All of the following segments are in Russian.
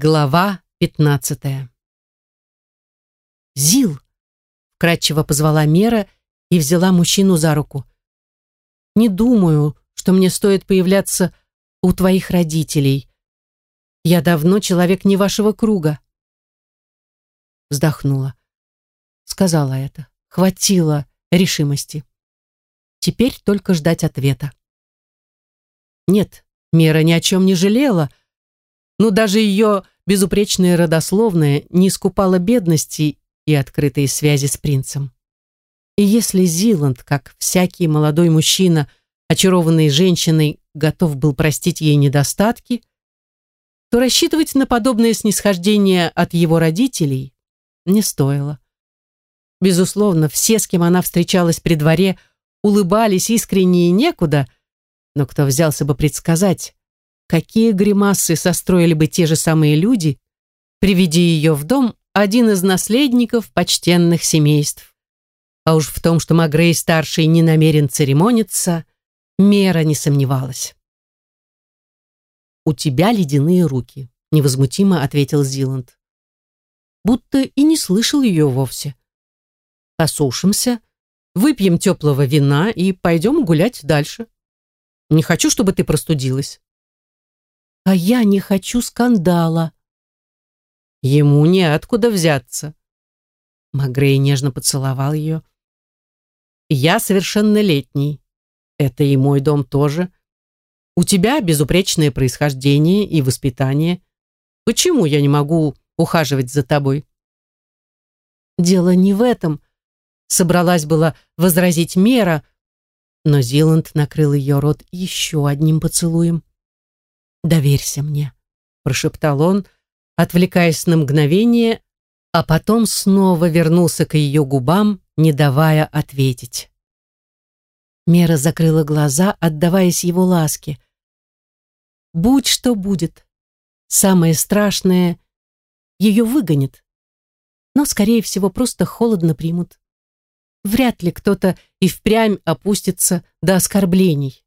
Глава пятнадцатая. «Зил!» — вкратчиво позвала Мера и взяла мужчину за руку. «Не думаю, что мне стоит появляться у твоих родителей. Я давно человек не вашего круга». Вздохнула. Сказала это. Хватило решимости. Теперь только ждать ответа. Нет, Мера ни о чем не жалела, но даже ее безупречная родословная не искупала бедности и открытые связи с принцем. И если Зиланд, как всякий молодой мужчина, очарованный женщиной, готов был простить ей недостатки, то рассчитывать на подобное снисхождение от его родителей не стоило. Безусловно, все, с кем она встречалась при дворе, улыбались искренне и некуда, но кто взялся бы предсказать, какие гримасы состроили бы те же самые люди, приведи ее в дом один из наследников почтенных семейств. А уж в том, что Магрей-старший не намерен церемониться, Мера не сомневалась. «У тебя ледяные руки», — невозмутимо ответил Зиланд. Будто и не слышал ее вовсе. «Посушимся, выпьем теплого вина и пойдем гулять дальше. Не хочу, чтобы ты простудилась». А я не хочу скандала. Ему неоткуда взяться. Магрей нежно поцеловал ее. Я совершеннолетний. Это и мой дом тоже. У тебя безупречное происхождение и воспитание. Почему я не могу ухаживать за тобой? Дело не в этом. Собралась была возразить Мера, но Зиланд накрыл ее рот еще одним поцелуем. «Доверься мне», — прошептал он, отвлекаясь на мгновение, а потом снова вернулся к ее губам, не давая ответить. Мера закрыла глаза, отдаваясь его ласке. «Будь что будет. Самое страшное — ее выгонят. Но, скорее всего, просто холодно примут. Вряд ли кто-то и впрямь опустится до оскорблений.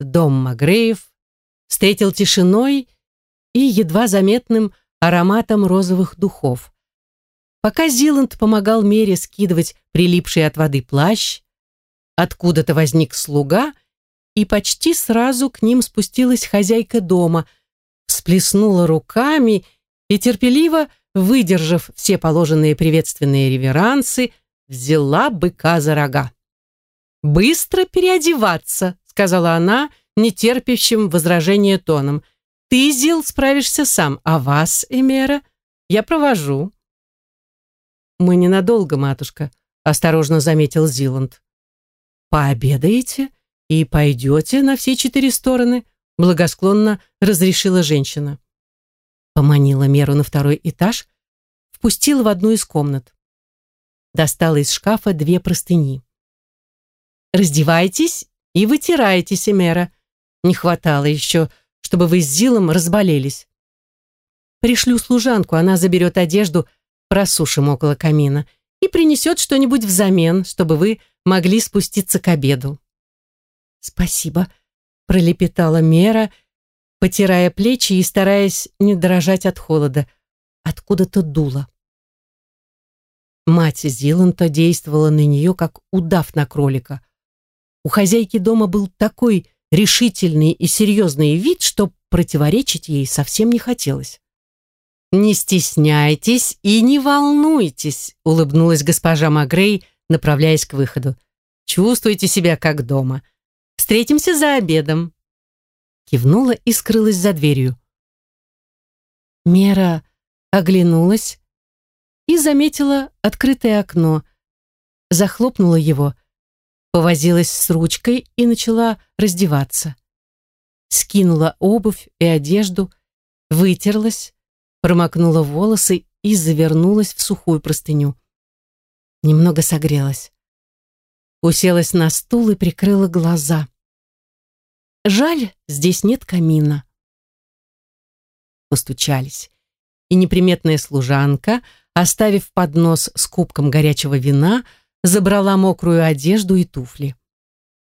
Дом Магреев встретил тишиной и едва заметным ароматом розовых духов. Пока Зиланд помогал Мере скидывать прилипший от воды плащ, откуда-то возник слуга, и почти сразу к ним спустилась хозяйка дома, всплеснула руками и терпеливо, выдержав все положенные приветственные реверансы, взяла быка за рога. «Быстро переодеваться!» Сказала она, нетерпящим возражения тоном. «Ты, Зил, справишься сам, а вас, Эмера, я провожу». «Мы ненадолго, матушка», — осторожно заметил Зиланд. «Пообедаете и пойдете на все четыре стороны», — благосклонно разрешила женщина. Поманила Меру на второй этаж, впустила в одну из комнат. Достала из шкафа две простыни. «Раздевайтесь и вытирайте, Семера. Не хватало еще, чтобы вы с Зилом разболелись. Пришлю служанку, она заберет одежду, просушим около камина и принесет что-нибудь взамен, чтобы вы могли спуститься к обеду. Спасибо, пролепетала Мера, потирая плечи и стараясь не дрожать от холода. Откуда-то дуло. Мать Зиланта действовала на нее, как удав на кролика. У хозяйки дома был такой решительный и серьезный вид, что противоречить ей совсем не хотелось. «Не стесняйтесь и не волнуйтесь», — улыбнулась госпожа Магрей, направляясь к выходу. «Чувствуйте себя как дома. Встретимся за обедом». Кивнула и скрылась за дверью. Мера оглянулась и заметила открытое окно, захлопнула его — повозилась с ручкой и начала раздеваться. Скинула обувь и одежду, вытерлась, промокнула волосы и завернулась в сухую простыню. Немного согрелась. Уселась на стул и прикрыла глаза. Жаль, здесь нет камина. Постучались, и неприметная служанка, оставив поднос с кубком горячего вина, забрала мокрую одежду и туфли.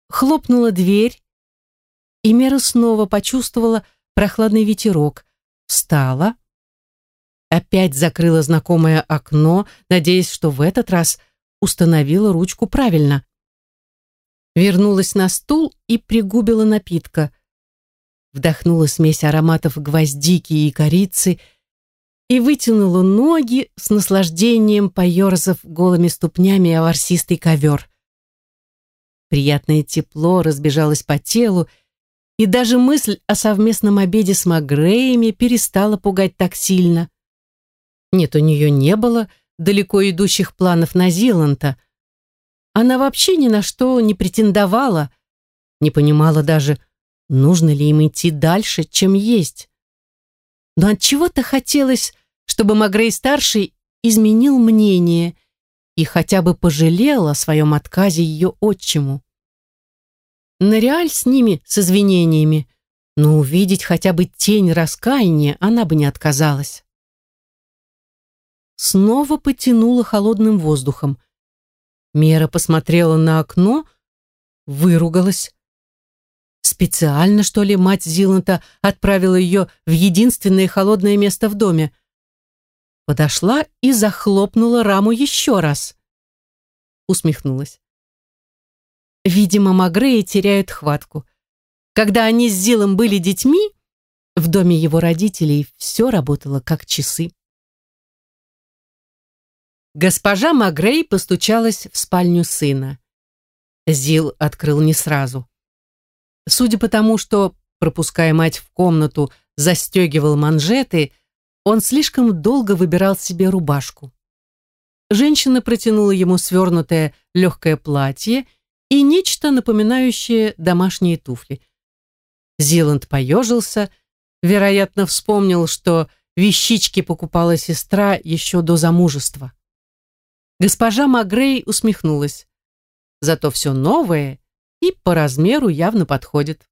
Хлопнула дверь, и Мера снова почувствовала прохладный ветерок, встала, опять закрыла знакомое окно, надеясь, что в этот раз установила ручку правильно. Вернулась на стул и пригубила напитка. Вдохнула смесь ароматов гвоздики и корицы и вытянула ноги с наслаждением, поерзав голыми ступнями о ворсистый ковер. Приятное тепло разбежалось по телу, и даже мысль о совместном обеде с Магреями перестала пугать так сильно. Нет, у нее не было далеко идущих планов на Зиланта. Она вообще ни на что не претендовала, не понимала даже, нужно ли им идти дальше, чем есть. Но от чего-то хотелось, чтобы Магрей-старший изменил мнение и хотя бы пожалел о своем отказе ее отчиму. На реаль с ними, с извинениями, но увидеть хотя бы тень раскаяния она бы не отказалась снова потянуло холодным воздухом. Мера посмотрела на окно, выругалась. Специально, что ли, мать Зиланта отправила ее в единственное холодное место в доме. Подошла и захлопнула раму еще раз. Усмехнулась. Видимо, Магреи теряют хватку. Когда они с Зилом были детьми, в доме его родителей все работало как часы. Госпожа Магрей постучалась в спальню сына. Зил открыл не сразу. Судя по тому, что, пропуская мать в комнату, застегивал манжеты, он слишком долго выбирал себе рубашку. Женщина протянула ему свернутое легкое платье и нечто напоминающее домашние туфли. Зиланд поежился, вероятно, вспомнил, что вещички покупала сестра еще до замужества. Госпожа Магрей усмехнулась. Зато все новое и по размеру явно подходит.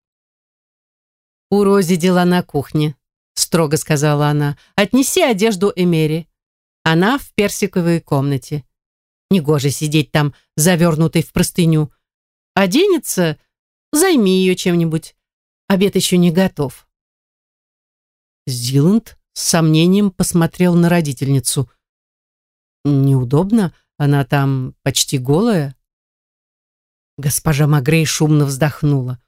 «У Рози дела на кухне», — строго сказала она. «Отнеси одежду Эмери. Она в персиковой комнате. Негоже сидеть там, завернутой в простыню. Оденется, займи ее чем-нибудь. Обед еще не готов». Зиланд с сомнением посмотрел на родительницу — Неудобно, она там почти голая. Госпожа Магрей шумно вздохнула.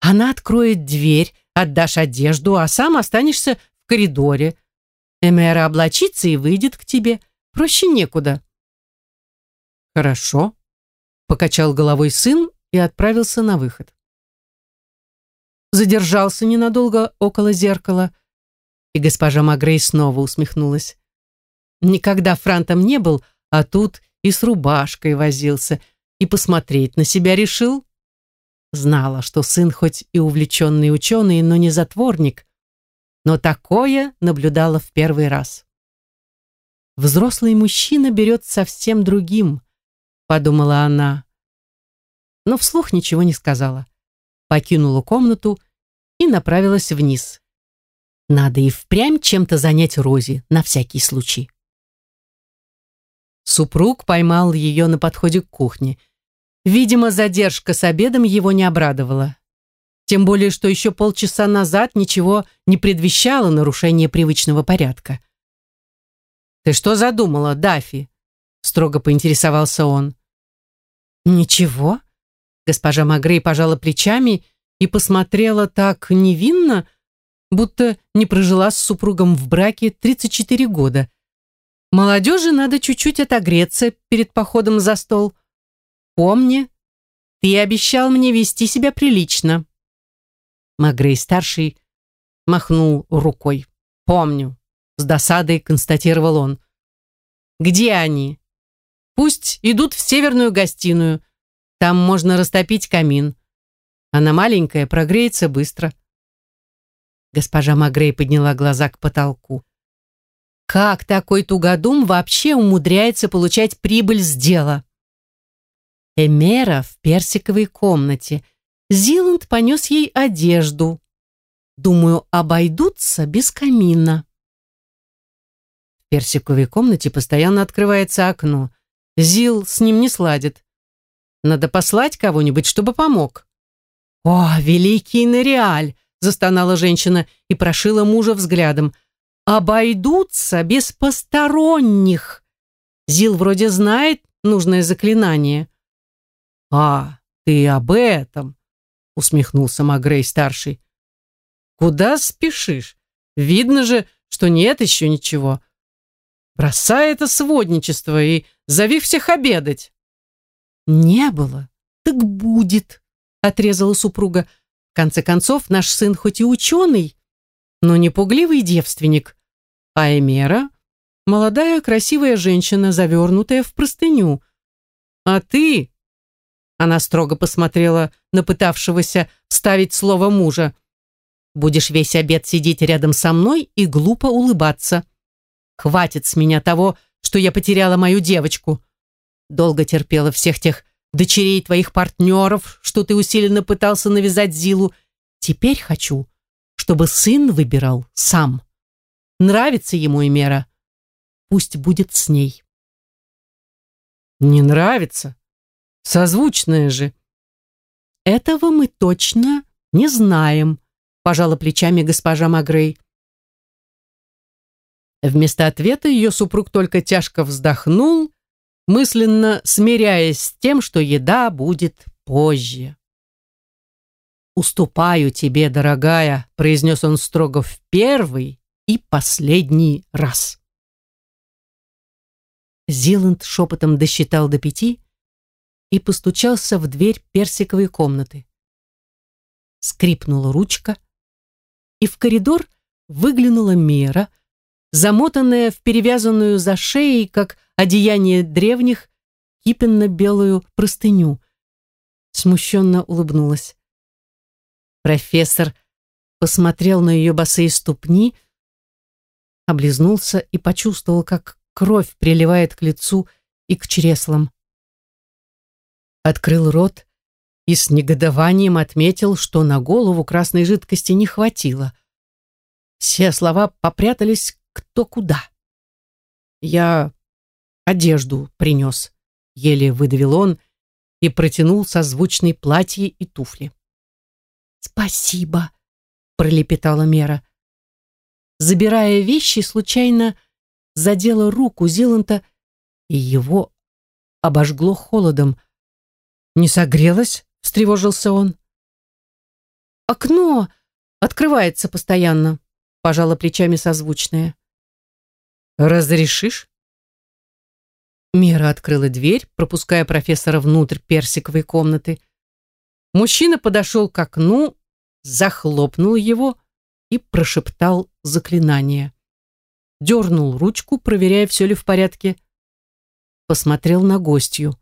Она откроет дверь, отдашь одежду, а сам останешься в коридоре. Эмера облачится и выйдет к тебе. Проще некуда. Хорошо, покачал головой сын и отправился на выход. Задержался ненадолго около зеркала, и госпожа Магрей снова усмехнулась. Никогда франтом не был, а тут и с рубашкой возился, и посмотреть на себя решил. Знала, что сын хоть и увлеченный ученый, но не затворник, но такое наблюдала в первый раз. Взрослый мужчина берет совсем другим, подумала она, но вслух ничего не сказала. Покинула комнату и направилась вниз. Надо и впрямь чем-то занять Рози на всякий случай. Супруг поймал ее на подходе к кухне. Видимо, задержка с обедом его не обрадовала. Тем более, что еще полчаса назад ничего не предвещало нарушения привычного порядка. «Ты что задумала, Дафи?» строго поинтересовался он. «Ничего», госпожа Магрей пожала плечами и посмотрела так невинно, будто не прожила с супругом в браке 34 года. Молодежи надо чуть-чуть отогреться перед походом за стол. Помни, ты обещал мне вести себя прилично. Магрей-старший махнул рукой. Помню, с досадой констатировал он. Где они? Пусть идут в северную гостиную. Там можно растопить камин. Она маленькая, прогреется быстро. Госпожа Магрей подняла глаза к потолку. Как такой тугодум вообще умудряется получать прибыль с дела? Эмера в персиковой комнате. Зиланд понес ей одежду. Думаю, обойдутся без камина. В персиковой комнате постоянно открывается окно. Зил с ним не сладит. Надо послать кого-нибудь, чтобы помог. О, великий Нереаль! застонала женщина и прошила мужа взглядом. «Обойдутся без посторонних!» Зил вроде знает нужное заклинание. «А, ты об этом!» усмехнулся Магрей-старший. «Куда спешишь? Видно же, что нет еще ничего. Бросай это сводничество и зови всех обедать». «Не было, так будет», — отрезала супруга. «В конце концов, наш сын хоть и ученый, но не пугливый девственник, а Эмера — молодая красивая женщина, завернутая в простыню. А ты...» Она строго посмотрела на пытавшегося вставить слово мужа. «Будешь весь обед сидеть рядом со мной и глупо улыбаться. Хватит с меня того, что я потеряла мою девочку. Долго терпела всех тех дочерей твоих партнеров, что ты усиленно пытался навязать Зилу. Теперь хочу, чтобы сын выбирал сам. Нравится ему и мера. Пусть будет с ней. Не нравится? Созвучное же. Этого мы точно не знаем, пожала плечами госпожа Магрей. Вместо ответа ее супруг только тяжко вздохнул мысленно смиряясь с тем, что еда будет позже. «Уступаю тебе, дорогая», — произнес он строго в первый и последний раз. Зиланд шепотом досчитал до пяти и постучался в дверь персиковой комнаты. Скрипнула ручка, и в коридор выглянула Мера, замотанная в перевязанную за шеей, как одеяние древних, кипенно-белую простыню. Смущенно улыбнулась. Профессор посмотрел на ее босые ступни, облизнулся и почувствовал, как кровь приливает к лицу и к чреслам. Открыл рот и с негодованием отметил, что на голову красной жидкости не хватило. Все слова попрятались кто куда. Я одежду принес. Еле выдавил он и протянул созвучные платье и туфли. «Спасибо», — пролепетала Мера. Забирая вещи, случайно задела руку Зиланта, и его обожгло холодом. «Не согрелась?» — встревожился он. «Окно открывается постоянно», — пожала плечами созвучная. «Разрешишь?» Мира открыла дверь, пропуская профессора внутрь персиковой комнаты. Мужчина подошел к окну, захлопнул его и прошептал заклинание. Дернул ручку, проверяя, все ли в порядке. Посмотрел на гостью.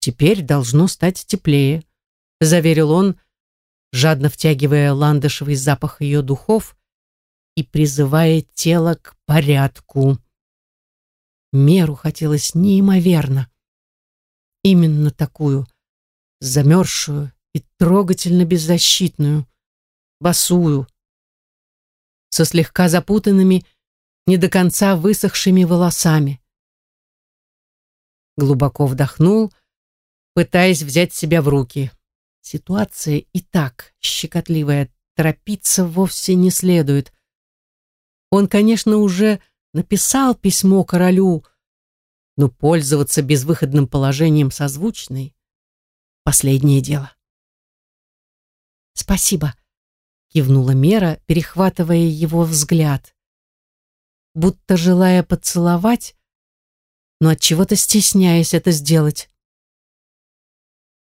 «Теперь должно стать теплее», — заверил он, жадно втягивая ландышевый запах ее духов и призывая тело к порядку. Меру хотелось неимоверно. Именно такую, замерзшую и трогательно беззащитную, босую, со слегка запутанными, не до конца высохшими волосами. Глубоко вдохнул, пытаясь взять себя в руки. Ситуация и так щекотливая, торопиться вовсе не следует. Он, конечно, уже написал письмо королю, но пользоваться безвыходным положением созвучной — последнее дело. «Спасибо», — кивнула Мера, перехватывая его взгляд. Будто желая поцеловать, но от чего то стесняясь это сделать.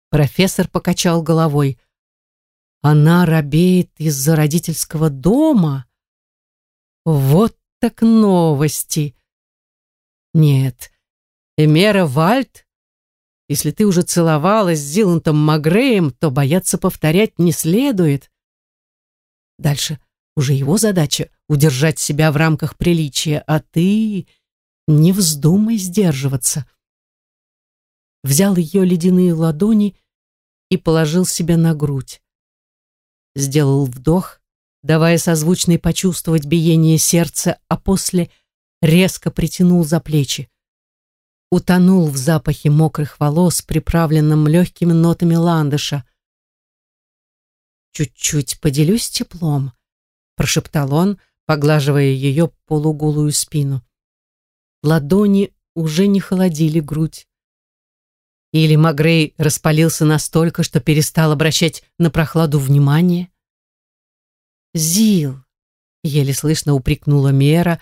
Профессор покачал головой. Она робеет из-за родительского дома. Вот так новости. Нет, Эмера Вальд, если ты уже целовалась с Зилантом Магреем, то бояться повторять не следует. Дальше уже его задача — удержать себя в рамках приличия, а ты не вздумай сдерживаться. Взял ее ледяные ладони и положил себя на грудь. Сделал вдох, давая созвучной почувствовать биение сердца, а после резко притянул за плечи. Утонул в запахе мокрых волос, приправленном легкими нотами ландыша. чуть-чуть поделюсь теплом», прошептал он, поглаживая ее полуголую спину. Ладони уже не холодили грудь. Или Магрей распалился настолько, что перестал обращать на прохладу внимание? «Зил!» — еле слышно упрекнула Мера,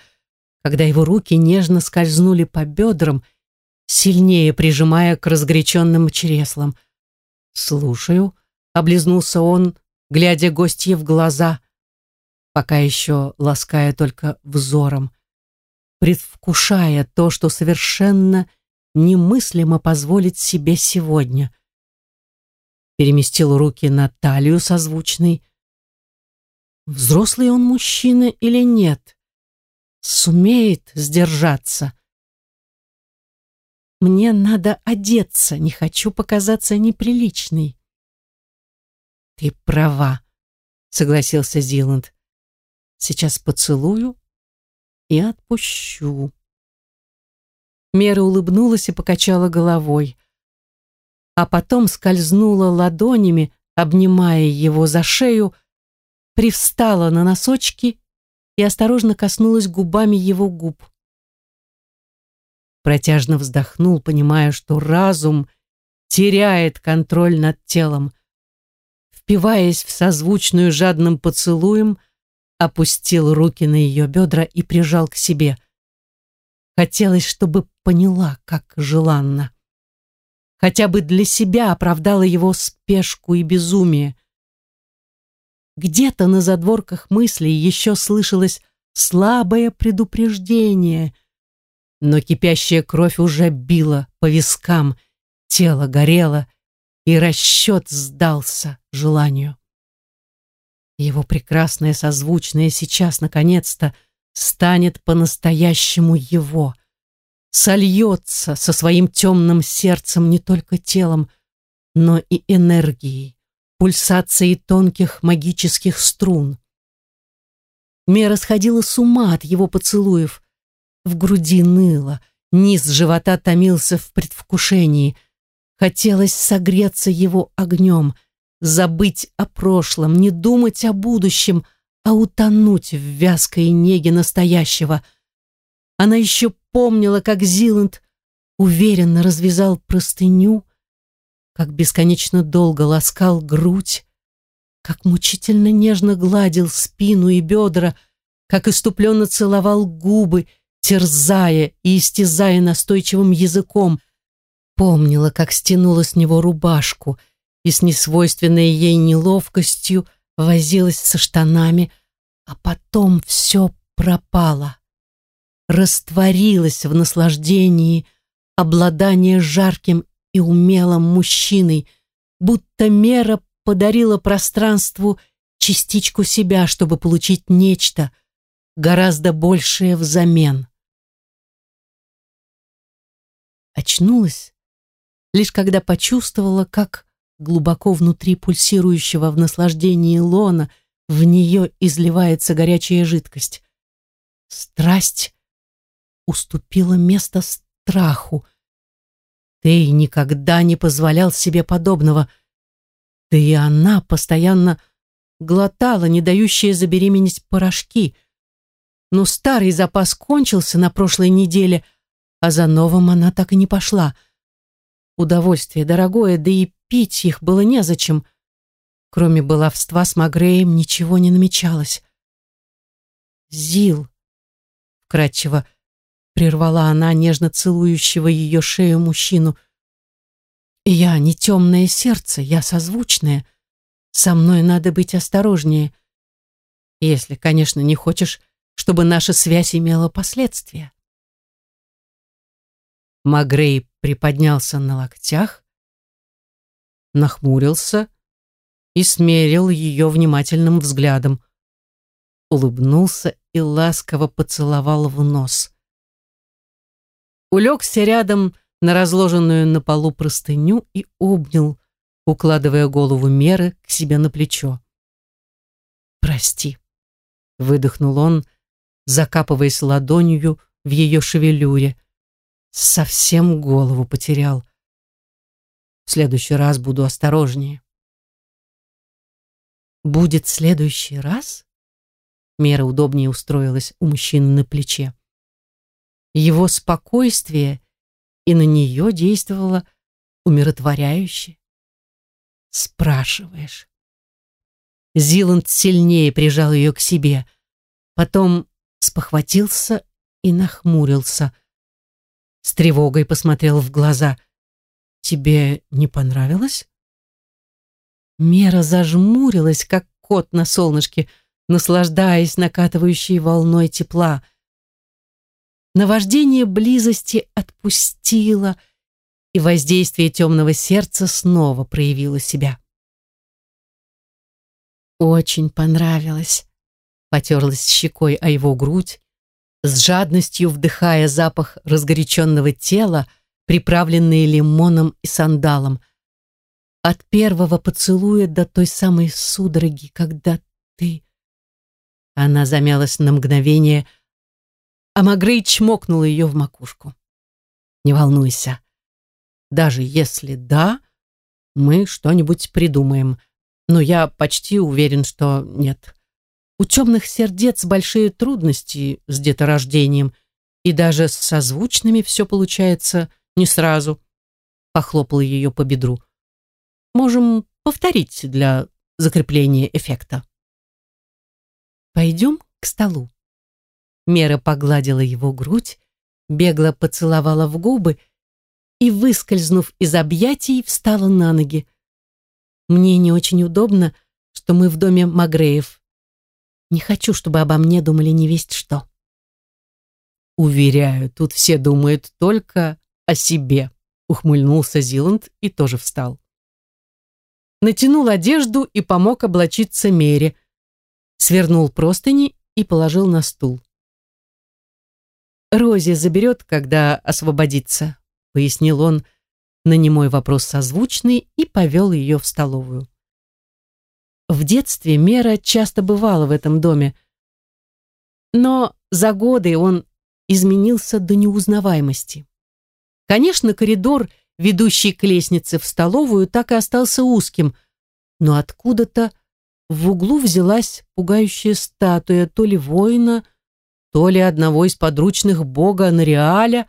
когда его руки нежно скользнули по бедрам, сильнее прижимая к разгоряченным чреслам. «Слушаю», — облизнулся он, глядя гостье в глаза, пока еще лаская только взором, предвкушая то, что совершенно немыслимо позволить себе сегодня. Переместил руки на талию созвучной. Взрослый он мужчина или нет? Сумеет сдержаться? Мне надо одеться, не хочу показаться неприличной. Ты права, согласился Зиланд. Сейчас поцелую и отпущу. Мера улыбнулась и покачала головой. А потом скользнула ладонями, обнимая его за шею, привстала на носочки и осторожно коснулась губами его губ. Протяжно вздохнул, понимая, что разум теряет контроль над телом. Впиваясь в созвучную жадным поцелуем, опустил руки на ее бедра и прижал к себе. Хотелось, чтобы поняла, как желанно. Хотя бы для себя оправдала его спешку и безумие. Где-то на задворках мыслей еще слышалось слабое предупреждение, но кипящая кровь уже била по вискам, тело горело, и расчет сдался желанию. Его прекрасное созвучное сейчас, наконец-то, станет по-настоящему его — сольется со своим темным сердцем не только телом, но и энергией, пульсацией тонких магических струн. Мера сходила с ума от его поцелуев. В груди ныло, низ живота томился в предвкушении. Хотелось согреться его огнем, забыть о прошлом, не думать о будущем, а утонуть в вязкой неге настоящего. Она еще помнила, как Зиланд уверенно развязал простыню, как бесконечно долго ласкал грудь, как мучительно нежно гладил спину и бедра, как иступленно целовал губы, терзая и истязая настойчивым языком, помнила, как стянула с него рубашку и с несвойственной ей неловкостью возилась со штанами, а потом все пропало растворилась в наслаждении обладания жарким и умелым мужчиной, будто мера подарила пространству частичку себя, чтобы получить нечто гораздо большее взамен. Очнулась, лишь когда почувствовала, как глубоко внутри пульсирующего в наслаждении лона в нее изливается горячая жидкость. Страсть уступила место страху. Ты никогда не позволял себе подобного. Да и она постоянно глотала не дающие забеременеть порошки. Но старый запас кончился на прошлой неделе, а за новым она так и не пошла. Удовольствие дорогое, да и пить их было незачем. Кроме баловства с Магреем ничего не намечалось. «Зил», — вкратчиво прервала она нежно целующего ее шею мужчину. «Я не темное сердце, я созвучное. Со мной надо быть осторожнее. Если, конечно, не хочешь, чтобы наша связь имела последствия». Магрей приподнялся на локтях, нахмурился и смерил ее внимательным взглядом. Улыбнулся и ласково поцеловал в нос улегся рядом на разложенную на полу простыню и обнял, укладывая голову Меры к себе на плечо. «Прости», — выдохнул он, закапываясь ладонью в ее шевелюре. «Совсем голову потерял. В следующий раз буду осторожнее». Будет следующий раз? Мера удобнее устроилась у мужчины на плече. Его спокойствие и на нее действовало умиротворяюще. Спрашиваешь. Зиланд сильнее прижал ее к себе, потом спохватился и нахмурился. С тревогой посмотрел в глаза. «Тебе не понравилось?» Мера зажмурилась, как кот на солнышке, наслаждаясь накатывающей волной тепла. Наваждение близости отпустило, и воздействие темного сердца снова проявило себя. Очень понравилось. Потерлась щекой о его грудь, с жадностью вдыхая запах разгоряченного тела, приправленный лимоном и сандалом. От первого поцелуя до той самой судороги, когда ты... Она замялась на мгновение, а Магрей чмокнула ее в макушку. «Не волнуйся. Даже если да, мы что-нибудь придумаем. Но я почти уверен, что нет. У темных сердец большие трудности с деторождением, и даже с созвучными все получается не сразу. Похлопал ее по бедру. Можем повторить для закрепления эффекта. Пойдем к столу. Мера погладила его грудь, бегло поцеловала в губы и, выскользнув из объятий, встала на ноги. Мне не очень удобно, что мы в доме Магреев. Не хочу, чтобы обо мне думали не весть что. Уверяю, тут все думают только о себе, ухмыльнулся Зиланд и тоже встал. Натянул одежду и помог облачиться Мере, свернул простыни и положил на стул. Рози заберет, когда освободится, пояснил он на немой вопрос созвучный и повел ее в столовую. В детстве Мера часто бывала в этом доме, но за годы он изменился до неузнаваемости. Конечно, коридор, ведущий к лестнице в столовую, так и остался узким, но откуда-то в углу взялась пугающая статуя то ли воина, то ли одного из подручных бога Нориаля,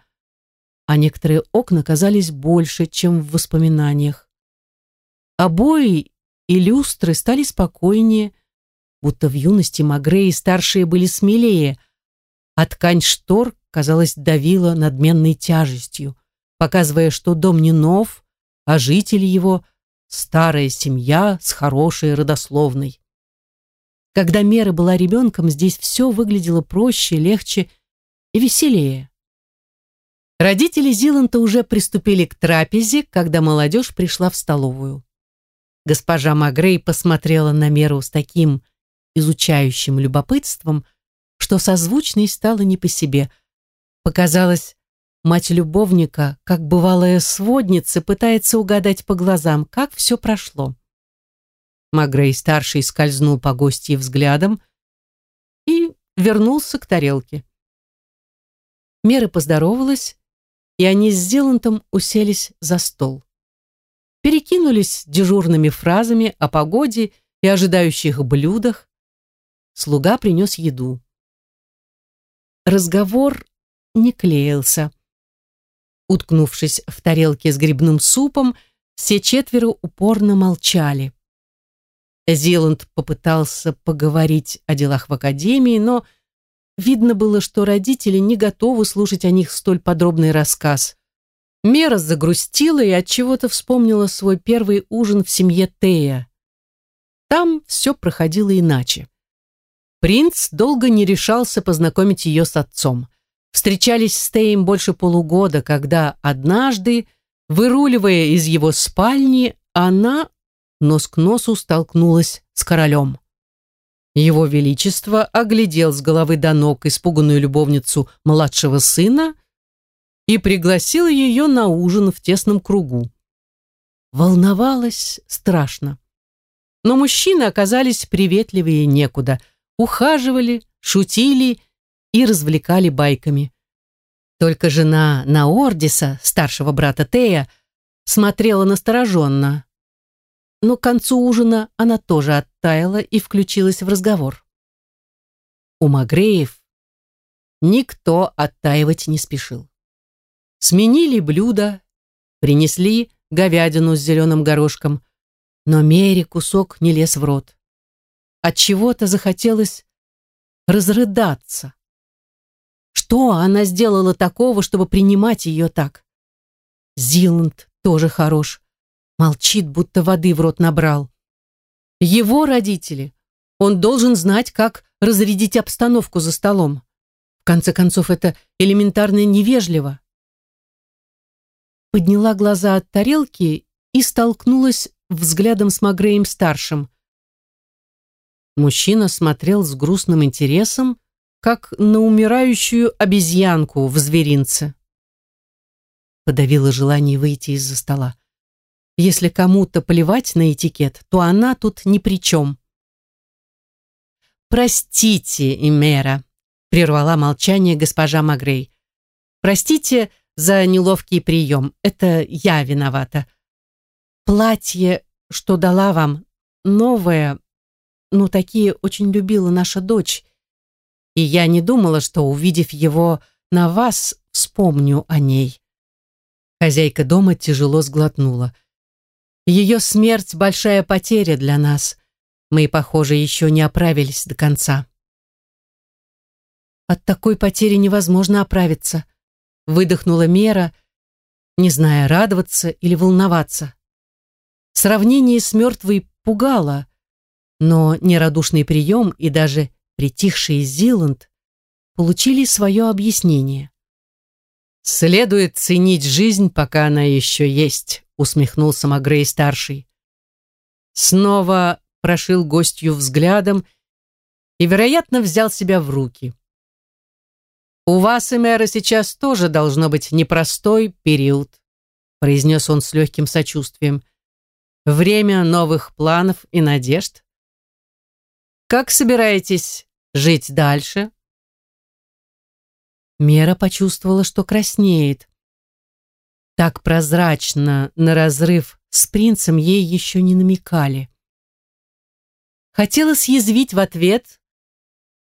а некоторые окна казались больше, чем в воспоминаниях. Обои и люстры стали спокойнее, будто в юности Магрей старшие были смелее, а ткань штор, казалось, давила надменной тяжестью, показывая, что дом не нов, а жители его — старая семья с хорошей родословной. Когда Мера была ребенком, здесь все выглядело проще, легче и веселее. Родители Зиланта уже приступили к трапезе, когда молодежь пришла в столовую. Госпожа Магрей посмотрела на Меру с таким изучающим любопытством, что созвучной стало не по себе. Показалось, мать любовника, как бывалая сводница, пытается угадать по глазам, как все прошло. Магрей-старший скользнул по гостье взглядом и вернулся к тарелке. Мера поздоровалась, и они с Зелантом уселись за стол перекинулись дежурными фразами о погоде и ожидающих блюдах. Слуга принес еду. Разговор не клеился. Уткнувшись в тарелке с грибным супом, все четверо упорно молчали. Зеланд попытался поговорить о делах в академии, но видно было, что родители не готовы слушать о них столь подробный рассказ. Мера загрустила и от чего-то вспомнила свой первый ужин в семье Тея. Там все проходило иначе. Принц долго не решался познакомить ее с отцом. Встречались с Теем больше полугода, когда однажды, выруливая из его спальни, она нос к носу столкнулась с королем. Его Величество оглядел с головы до ног испуганную любовницу младшего сына и пригласил ее на ужин в тесном кругу. Волновалась страшно. Но мужчины оказались приветливее некуда, ухаживали, шутили и развлекали байками. Только жена Наордиса, старшего брата Тея, смотрела настороженно. но к концу ужина она тоже оттаяла и включилась в разговор. У Магреев никто оттаивать не спешил. Сменили блюдо, принесли говядину с зеленым горошком, но Мере кусок не лез в рот. От чего-то захотелось разрыдаться. Что она сделала такого, чтобы принимать ее так? Зиланд тоже хорош. Молчит, будто воды в рот набрал. Его родители. Он должен знать, как разрядить обстановку за столом. В конце концов, это элементарно невежливо. Подняла глаза от тарелки и столкнулась взглядом с Магреем-старшим. Мужчина смотрел с грустным интересом, как на умирающую обезьянку в зверинце. Подавила желание выйти из-за стола. Если кому-то плевать на этикет, то она тут ни при чем. «Простите, Имера», — прервала молчание госпожа Магрей. «Простите за неловкий прием. Это я виновата. Платье, что дала вам, новое, ну, такие очень любила наша дочь. И я не думала, что, увидев его на вас, вспомню о ней». Хозяйка дома тяжело сглотнула. Ее смерть — большая потеря для нас. Мы, похоже, еще не оправились до конца. От такой потери невозможно оправиться. Выдохнула Мера, не зная, радоваться или волноваться. Сравнение с мертвой пугало, но нерадушный прием и даже притихший Зиланд получили свое объяснение. «Следует ценить жизнь, пока она еще есть», усмехнулся Магрей-старший. Снова прошил гостью взглядом и, вероятно, взял себя в руки. «У вас, Эмера, сейчас тоже должно быть непростой период», произнес он с легким сочувствием. «Время новых планов и надежд. Как собираетесь жить дальше?» Мера почувствовала, что краснеет. Так прозрачно на разрыв с принцем ей еще не намекали. Хотела съязвить в ответ,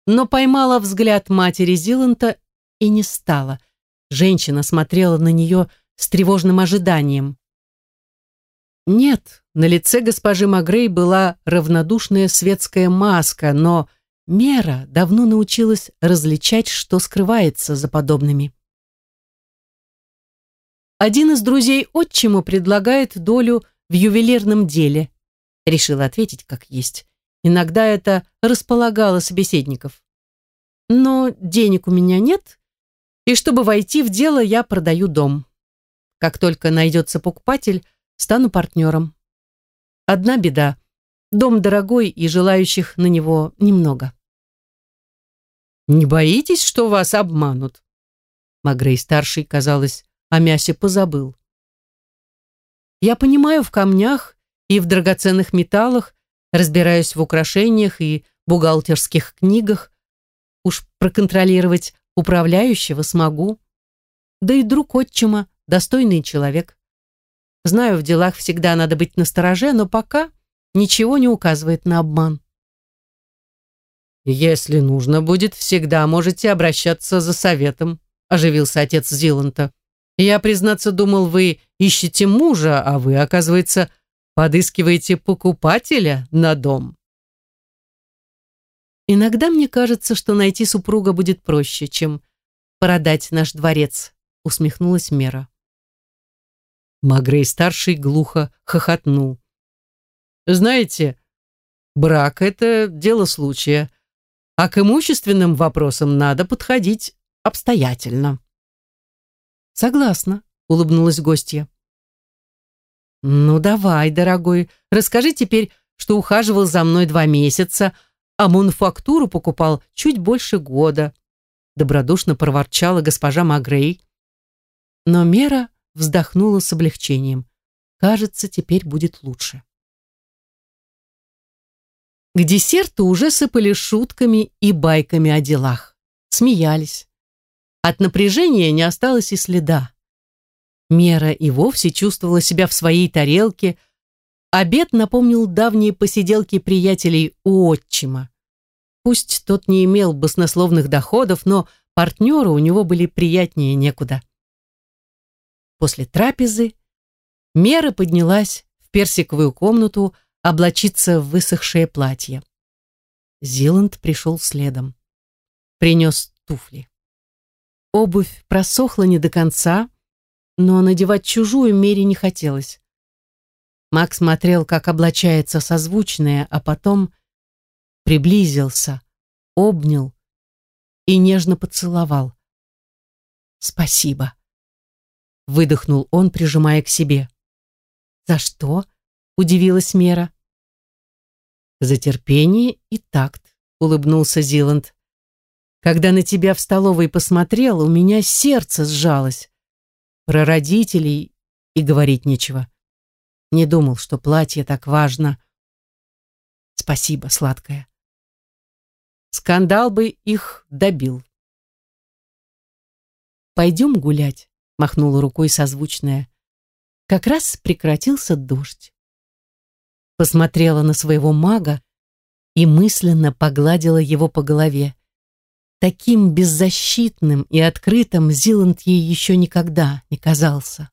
но поймала взгляд матери Зиланта и не стала. Женщина смотрела на нее с тревожным ожиданием. Нет, на лице госпожи Магрей была равнодушная светская маска, но Мера давно научилась различать, что скрывается за подобными. Один из друзей отчима предлагает долю в ювелирном деле. Решила ответить как есть. Иногда это располагало собеседников. Но денег у меня нет, и чтобы войти в дело, я продаю дом. Как только найдется покупатель, стану партнером. Одна беда. Дом дорогой, и желающих на него немного. «Не боитесь, что вас обманут?» Магрей-старший, казалось, о мясе позабыл. Я понимаю в камнях и в драгоценных металлах, разбираюсь в украшениях и бухгалтерских книгах. Уж проконтролировать управляющего смогу. Да и друг отчима, достойный человек. Знаю, в делах всегда надо быть настороже, но пока ничего не указывает на обман. «Если нужно будет, всегда можете обращаться за советом», оживился отец Зиланта. Я, признаться, думал, вы ищете мужа, а вы, оказывается, подыскиваете покупателя на дом. Иногда мне кажется, что найти супруга будет проще, чем продать наш дворец, усмехнулась Мера. Магрей-старший глухо хохотнул. Знаете, брак — это дело случая, а к имущественным вопросам надо подходить обстоятельно. «Согласна», — улыбнулась гостья. «Ну давай, дорогой, расскажи теперь, что ухаживал за мной два месяца, а мануфактуру покупал чуть больше года», добродушно проворчала госпожа Магрей. Но Мера вздохнула с облегчением. Кажется, теперь будет лучше. К десерту уже сыпали шутками и байками о делах. Смеялись. От напряжения не осталось и следа. Мера и вовсе чувствовала себя в своей тарелке, Обед напомнил давние посиделки приятелей у отчима. Пусть тот не имел баснословных доходов, но партнеры у него были приятнее некуда. После трапезы Мера поднялась в персиковую комнату облачиться в высохшее платье. Зиланд пришел следом. Принес туфли. Обувь просохла не до конца, но надевать чужую Мере не хотелось. Макс смотрел, как облачается созвучное, а потом приблизился, обнял и нежно поцеловал. «Спасибо», — выдохнул он, прижимая к себе. «За что?» — удивилась Мера. «За терпение и такт», — улыбнулся Зиланд. «Когда на тебя в столовой посмотрел, у меня сердце сжалось. Про родителей и говорить нечего. Не думал, что платье так важно. Спасибо, сладкая. Скандал бы их добил. «Пойдем гулять», — махнула рукой созвучная. Как раз прекратился дождь. Посмотрела на своего мага и мысленно погладила его по голове. Таким беззащитным и открытым Зиланд ей еще никогда не казался.